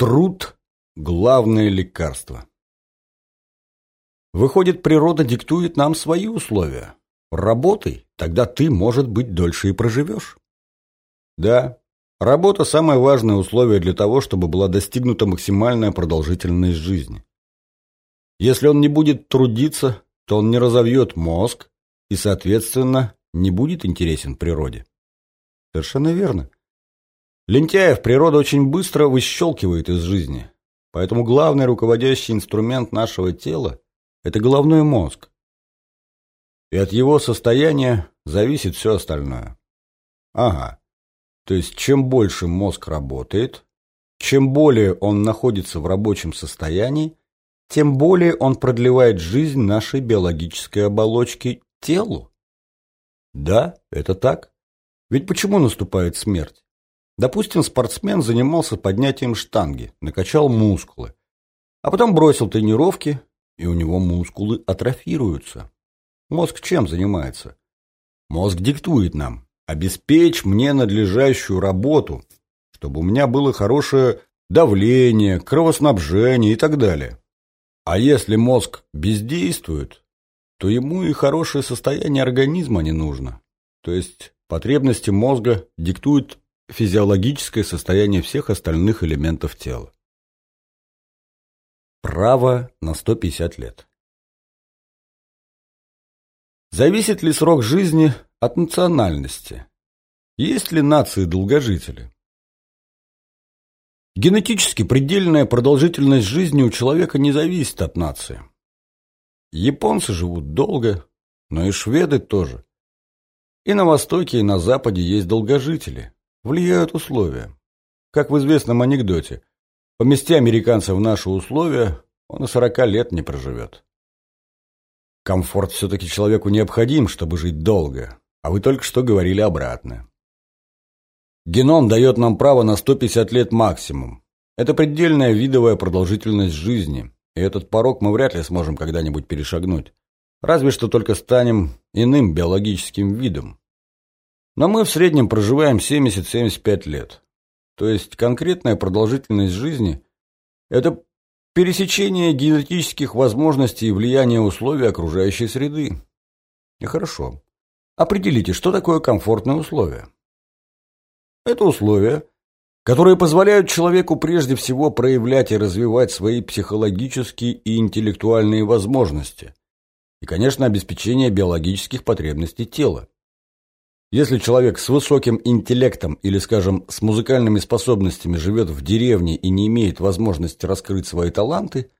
Труд – главное лекарство. Выходит, природа диктует нам свои условия. Работай, тогда ты, может быть, дольше и проживешь. Да, работа – самое важное условие для того, чтобы была достигнута максимальная продолжительность жизни. Если он не будет трудиться, то он не разовьет мозг и, соответственно, не будет интересен природе. Совершенно верно. Лентяев природа очень быстро выщелкивает из жизни. Поэтому главный руководящий инструмент нашего тела – это головной мозг. И от его состояния зависит все остальное. Ага. То есть чем больше мозг работает, чем более он находится в рабочем состоянии, тем более он продлевает жизнь нашей биологической оболочки телу. Да, это так. Ведь почему наступает смерть? Допустим, спортсмен занимался поднятием штанги, накачал мускулы, а потом бросил тренировки, и у него мускулы атрофируются. Мозг чем занимается? Мозг диктует нам, обеспечь мне надлежащую работу, чтобы у меня было хорошее давление, кровоснабжение и так далее. А если мозг бездействует, то ему и хорошее состояние организма не нужно. То есть потребности мозга диктуют физиологическое состояние всех остальных элементов тела. Право на 150 лет. Зависит ли срок жизни от национальности? Есть ли нации-долгожители? Генетически предельная продолжительность жизни у человека не зависит от нации. Японцы живут долго, но и шведы тоже. И на Востоке, и на Западе есть долгожители влияют условия. Как в известном анекдоте, помести американца в наши условия, он и сорока лет не проживет. Комфорт все-таки человеку необходим, чтобы жить долго, а вы только что говорили обратно. Геном дает нам право на 150 лет максимум. Это предельная видовая продолжительность жизни, и этот порог мы вряд ли сможем когда-нибудь перешагнуть. Разве что только станем иным биологическим видом. Но мы в среднем проживаем 70-75 лет. То есть конкретная продолжительность жизни – это пересечение генетических возможностей и влияние условий окружающей среды. И хорошо. Определите, что такое комфортные условия. Это условия, которые позволяют человеку прежде всего проявлять и развивать свои психологические и интеллектуальные возможности. И, конечно, обеспечение биологических потребностей тела. Если человек с высоким интеллектом или, скажем, с музыкальными способностями живет в деревне и не имеет возможности раскрыть свои таланты,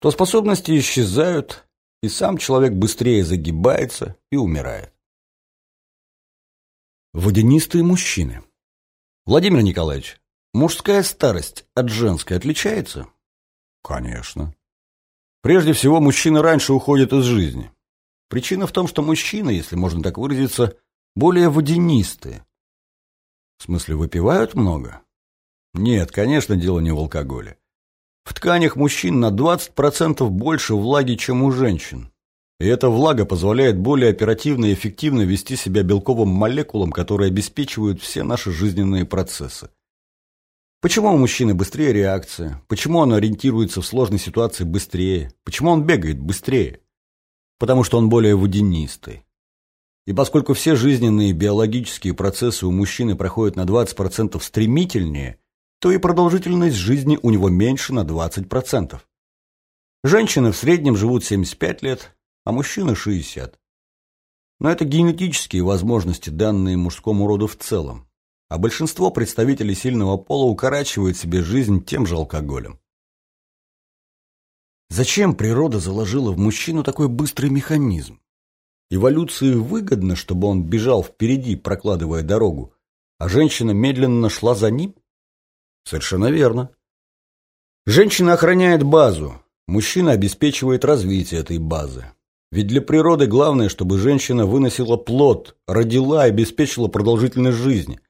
то способности исчезают, и сам человек быстрее загибается и умирает. Водянистые мужчины. Владимир Николаевич, мужская старость от женской отличается? Конечно. Прежде всего, мужчины раньше уходят из жизни. Причина в том, что мужчина, если можно так выразиться, более водянистые. В смысле, выпивают много? Нет, конечно, дело не в алкоголе. В тканях мужчин на 20% больше влаги, чем у женщин. И эта влага позволяет более оперативно и эффективно вести себя белковым молекулам, которые обеспечивают все наши жизненные процессы. Почему у мужчины быстрее реакция? Почему он ориентируется в сложной ситуации быстрее? Почему он бегает быстрее? Потому что он более водянистый. И поскольку все жизненные биологические процессы у мужчины проходят на 20% стремительнее, то и продолжительность жизни у него меньше на 20%. Женщины в среднем живут 75 лет, а мужчины 60. Но это генетические возможности, данные мужскому роду в целом. А большинство представителей сильного пола укорачивают себе жизнь тем же алкоголем. Зачем природа заложила в мужчину такой быстрый механизм? Эволюции выгодно, чтобы он бежал впереди, прокладывая дорогу, а женщина медленно шла за ним? Совершенно верно. Женщина охраняет базу, мужчина обеспечивает развитие этой базы. Ведь для природы главное, чтобы женщина выносила плод, родила и обеспечила продолжительность жизни.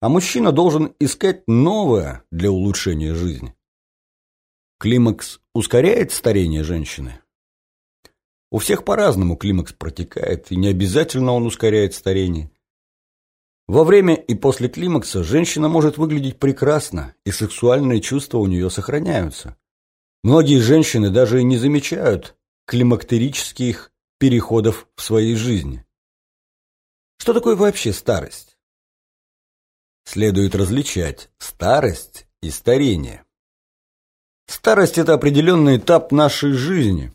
А мужчина должен искать новое для улучшения жизни. Климакс ускоряет старение женщины? У всех по-разному климакс протекает, и не обязательно он ускоряет старение. Во время и после климакса женщина может выглядеть прекрасно, и сексуальные чувства у нее сохраняются. Многие женщины даже и не замечают климактерических переходов в своей жизни. Что такое вообще старость? Следует различать старость и старение. Старость – это определенный этап нашей жизни,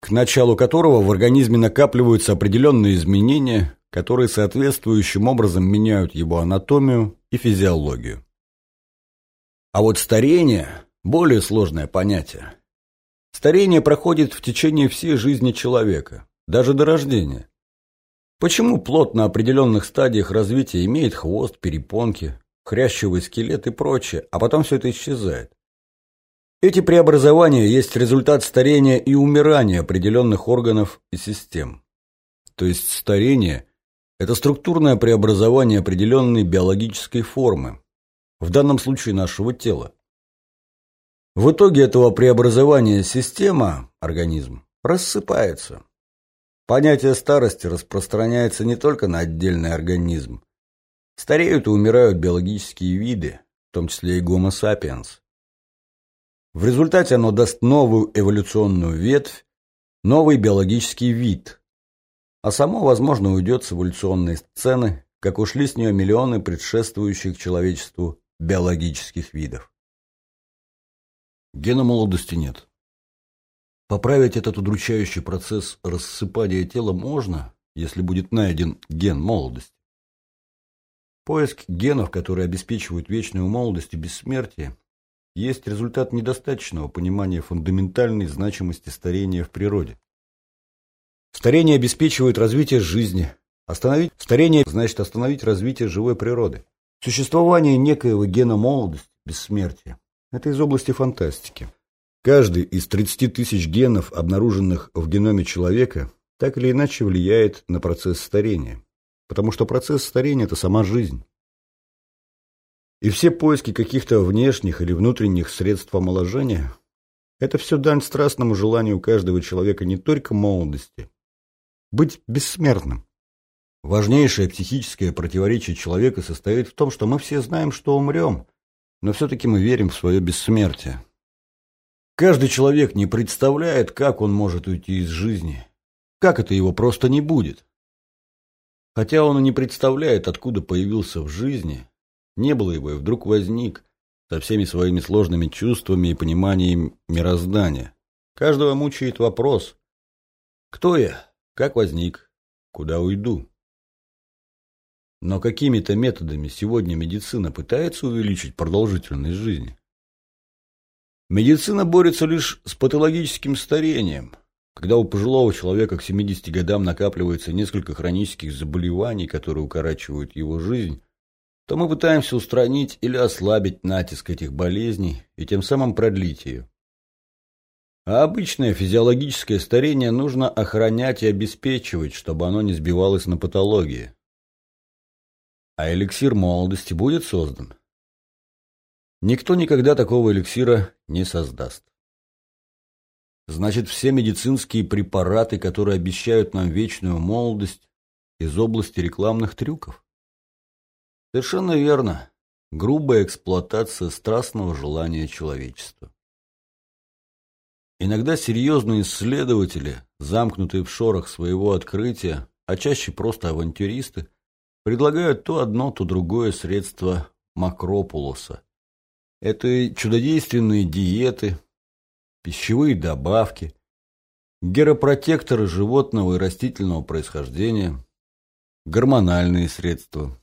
к началу которого в организме накапливаются определенные изменения, которые соответствующим образом меняют его анатомию и физиологию. А вот старение – более сложное понятие. Старение проходит в течение всей жизни человека, даже до рождения. Почему плод на определенных стадиях развития имеет хвост, перепонки, хрящевый скелет и прочее, а потом все это исчезает? Эти преобразования есть результат старения и умирания определенных органов и систем. То есть старение – это структурное преобразование определенной биологической формы, в данном случае нашего тела. В итоге этого преобразования система, организм, рассыпается. Понятие старости распространяется не только на отдельный организм. Стареют и умирают биологические виды, в том числе и Homo sapiens. В результате оно даст новую эволюционную ветвь, новый биологический вид. А само, возможно, уйдет с эволюционной сцены, как ушли с нее миллионы предшествующих человечеству биологических видов. Гена молодости нет. Поправить этот удручающий процесс рассыпания тела можно, если будет найден ген молодости. Поиск генов, которые обеспечивают вечную молодость и бессмертие, есть результат недостаточного понимания фундаментальной значимости старения в природе. Старение обеспечивает развитие жизни. Остановить старение значит остановить развитие живой природы. Существование некоего гена молодости, бессмертия – это из области фантастики. Каждый из 30 тысяч генов, обнаруженных в геноме человека, так или иначе влияет на процесс старения. Потому что процесс старения – это сама жизнь. И все поиски каких-то внешних или внутренних средств омоложения – это все дань страстному желанию каждого человека не только молодости, быть бессмертным. Важнейшее психическое противоречие человека состоит в том, что мы все знаем, что умрем, но все-таки мы верим в свое бессмертие. Каждый человек не представляет, как он может уйти из жизни, как это его просто не будет. Хотя он и не представляет, откуда появился в жизни, не было его и вдруг возник со всеми своими сложными чувствами и пониманием мироздания. Каждого мучает вопрос «Кто я? Как возник? Куда уйду?» Но какими-то методами сегодня медицина пытается увеличить продолжительность жизни. Медицина борется лишь с патологическим старением. Когда у пожилого человека к 70 годам накапливается несколько хронических заболеваний, которые укорачивают его жизнь, то мы пытаемся устранить или ослабить натиск этих болезней и тем самым продлить ее. А обычное физиологическое старение нужно охранять и обеспечивать, чтобы оно не сбивалось на патологии. А эликсир молодости будет создан? Никто никогда такого эликсира не создаст. Значит, все медицинские препараты, которые обещают нам вечную молодость, из области рекламных трюков? Совершенно верно. Грубая эксплуатация страстного желания человечества. Иногда серьезные исследователи, замкнутые в шорах своего открытия, а чаще просто авантюристы, предлагают то одно, то другое средство макропулоса. Это чудодейственные диеты, пищевые добавки, геропротекторы животного и растительного происхождения, гормональные средства,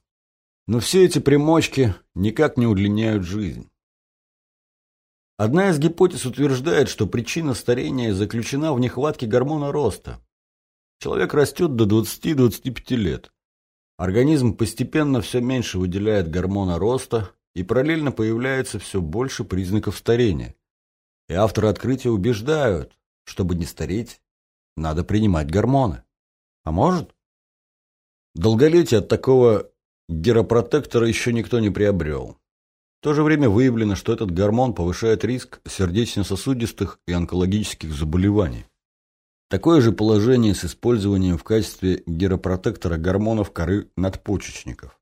но все эти примочки никак не удлиняют жизнь. Одна из гипотез утверждает, что причина старения заключена в нехватке гормона роста. Человек растет до 20-25 лет. Организм постепенно все меньше выделяет гормона роста, и параллельно появляется все больше признаков старения. И авторы открытия убеждают, чтобы не стареть, надо принимать гормоны. А может? Долголетие от такого Геропротектора еще никто не приобрел. В то же время выявлено, что этот гормон повышает риск сердечно-сосудистых и онкологических заболеваний. Такое же положение с использованием в качестве геропротектора гормонов коры надпочечников.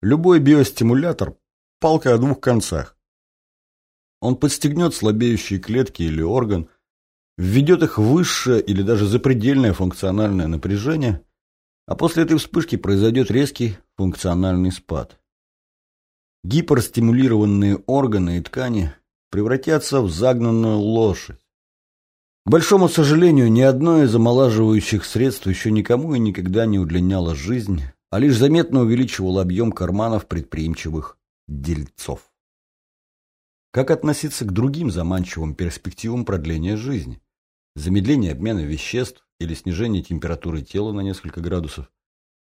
любой биостимулятор – палка о двух концах. Он подстегнет слабеющие клетки или орган, введет их в высшее или даже запредельное функциональное напряжение, а после этой вспышки произойдет резкий функциональный спад. Гиперстимулированные органы и ткани превратятся в загнанную лошадь. К большому сожалению, ни одно из омолаживающих средств еще никому и никогда не удлиняло жизнь, а лишь заметно увеличивало объем карманов предприимчивых дельцов. Как относиться к другим заманчивым перспективам продления жизни? Замедление обмена веществ или снижение температуры тела на несколько градусов?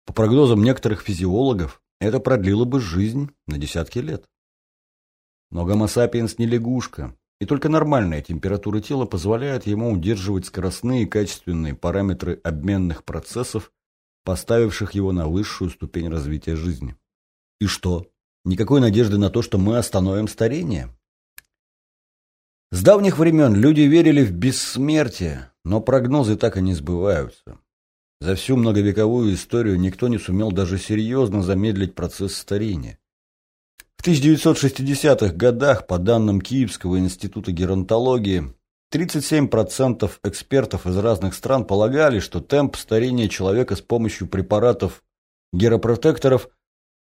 По прогнозам некоторых физиологов, это продлило бы жизнь на десятки лет. Но гомо-сапиенс не лягушка, и только нормальная температура тела позволяет ему удерживать скоростные и качественные параметры обменных процессов, поставивших его на высшую ступень развития жизни. И что? Никакой надежды на то, что мы остановим старение? С давних времен люди верили в бессмертие, но прогнозы так и не сбываются. За всю многовековую историю никто не сумел даже серьезно замедлить процесс старения. В 1960-х годах, по данным Киевского института геронтологии, 37% экспертов из разных стран полагали, что темп старения человека с помощью препаратов геропротекторов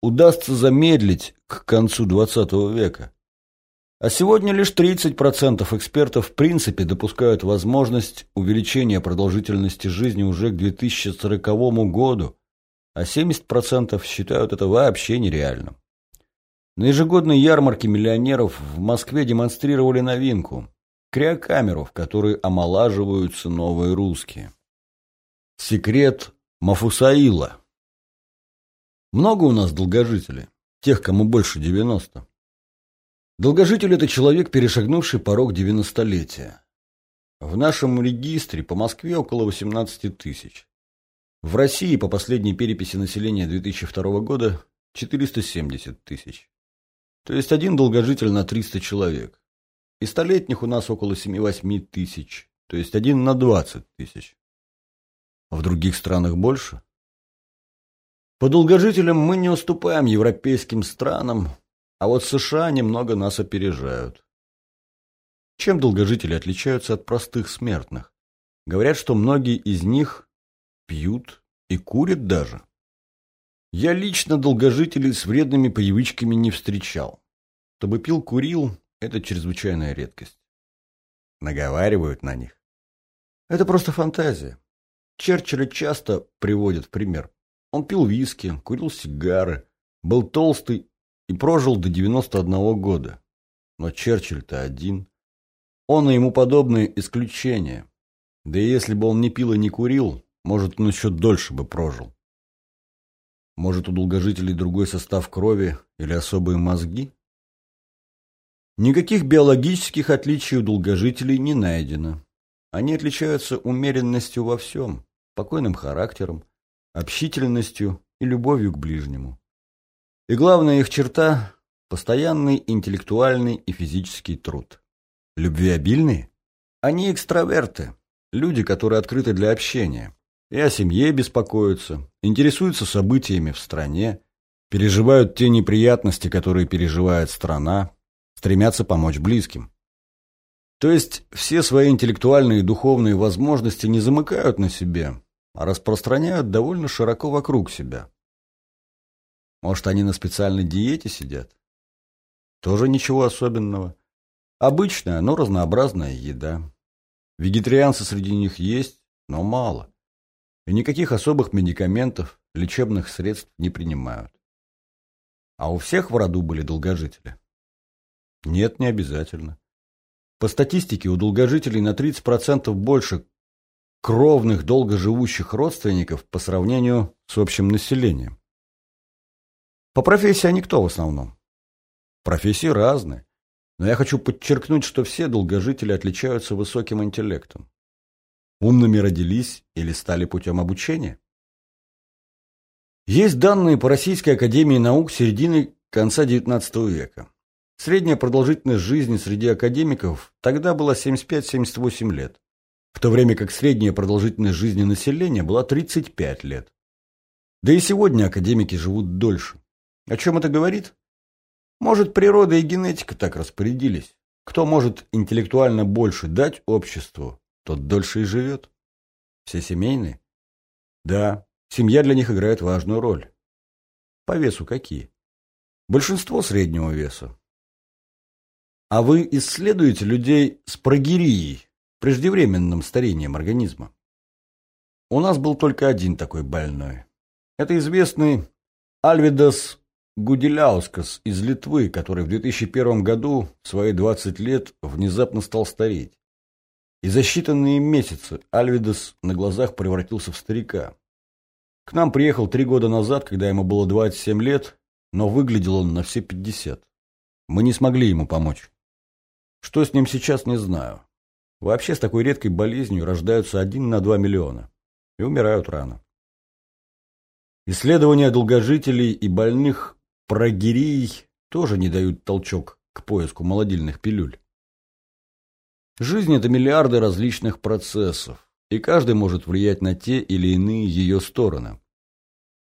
удастся замедлить к концу XX века. А сегодня лишь 30% экспертов в принципе допускают возможность увеличения продолжительности жизни уже к 2040 году, а 70% считают это вообще нереальным. На ежегодной ярмарке миллионеров в Москве демонстрировали новинку – криокамеру, в которой омолаживаются новые русские. Секрет Мафусаила. Много у нас долгожителей, тех, кому больше 90. Долгожитель – это человек, перешагнувший порог девяностолетия. В нашем регистре по Москве около 18 тысяч. В России по последней переписи населения 2002 года 470 тысяч. То есть один долгожитель на 300 человек. И столетних у нас около 7-8 тысяч. То есть один на 20 тысяч. А в других странах больше? По долгожителям мы не уступаем европейским странам, а вот США немного нас опережают. Чем долгожители отличаются от простых смертных? Говорят, что многие из них пьют и курят даже. Я лично долгожителей с вредными привычками не встречал. Чтобы пил, курил – это чрезвычайная редкость. Наговаривают на них. Это просто фантазия. Черчилля часто приводят в пример. Он пил виски, курил сигары, был толстый и прожил до 91 года. Но Черчилль-то один. Он и ему подобные исключения. Да и если бы он не пил и не курил, может, он еще дольше бы прожил. Может, у долгожителей другой состав крови или особые мозги? Никаких биологических отличий у долгожителей не найдено. Они отличаются умеренностью во всем, спокойным характером, общительностью и любовью к ближнему. И главная их черта – постоянный интеллектуальный и физический труд. Любвеобильные? Они экстраверты, люди, которые открыты для общения. И о семье беспокоятся, интересуются событиями в стране, переживают те неприятности, которые переживает страна, стремятся помочь близким. То есть все свои интеллектуальные и духовные возможности не замыкают на себе, а распространяют довольно широко вокруг себя. Может, они на специальной диете сидят? Тоже ничего особенного. Обычная, но разнообразная еда. Вегетарианцы среди них есть, но мало. И никаких особых медикаментов, лечебных средств не принимают. А у всех в роду были долгожители? Нет, не обязательно. По статистике, у долгожителей на 30% больше кровных долгоживущих родственников по сравнению с общим населением. По профессии они кто в основном? Профессии разные. Но я хочу подчеркнуть, что все долгожители отличаются высоким интеллектом. Умными родились или стали путем обучения? Есть данные по Российской Академии Наук середины конца XIX века. Средняя продолжительность жизни среди академиков тогда была 75-78 лет, в то время как средняя продолжительность жизни населения была 35 лет. Да и сегодня академики живут дольше. О чем это говорит? Может, природа и генетика так распорядились. Кто может интеллектуально больше дать обществу, тот дольше и живет. Все семейные? Да, семья для них играет важную роль. По весу какие? Большинство среднего веса. А вы исследуете людей с прогирией, преждевременным старением организма? У нас был только один такой больной. Это известный Альвидас Гуделяускас из Литвы, который в 2001 году в свои 20 лет внезапно стал стареть. И за считанные месяцы Альвидас на глазах превратился в старика. К нам приехал три года назад, когда ему было 27 лет, но выглядел он на все 50. Мы не смогли ему помочь. Что с ним сейчас, не знаю. Вообще с такой редкой болезнью рождаются один на два миллиона и умирают рано. Исследования долгожителей и больных прогирий тоже не дают толчок к поиску молодильных пилюль. Жизнь – это миллиарды различных процессов, и каждый может влиять на те или иные ее стороны.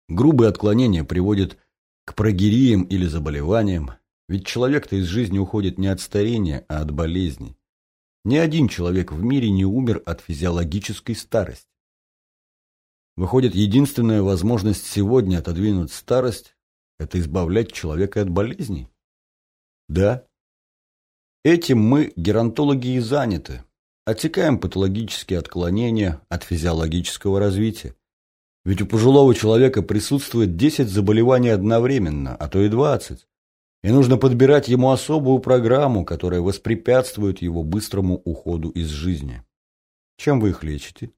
Грубые отклонения приводят к прогириям или заболеваниям, ведь человек-то из жизни уходит не от старения, а от болезней. Ни один человек в мире не умер от физиологической старости. Выходит, единственная возможность сегодня отодвинуть старость это избавлять человека от болезней? Да. Этим мы, геронтологи, и заняты. Отсекаем патологические отклонения от физиологического развития. Ведь у пожилого человека присутствует 10 заболеваний одновременно, а то и 20. И нужно подбирать ему особую программу, которая воспрепятствует его быстрому уходу из жизни. Чем вы их лечите?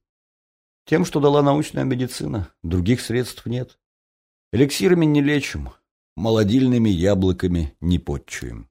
Тем, что дала научная медицина. Других средств нет. Эликсирами не лечим, молодильными яблоками не подчуем.